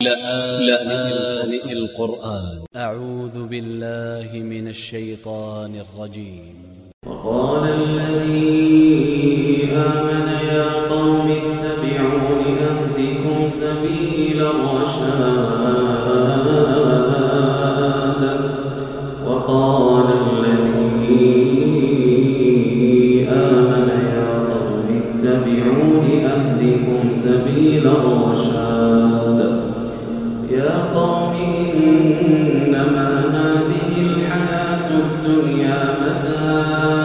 لآن القرآن. أ ع و ذ ب ا ل ل ه من ا ل ش ي ط ا ن ا ل ج ي م وقال الذي آمن يا قوم اتبعون أهدكم سبيل الرشاد. وقال الذي آمن يا قوم اتبعون أهدكم سبيل الرشاد. الدنيا متاع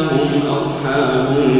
هم أصحاب النار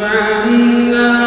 فعنا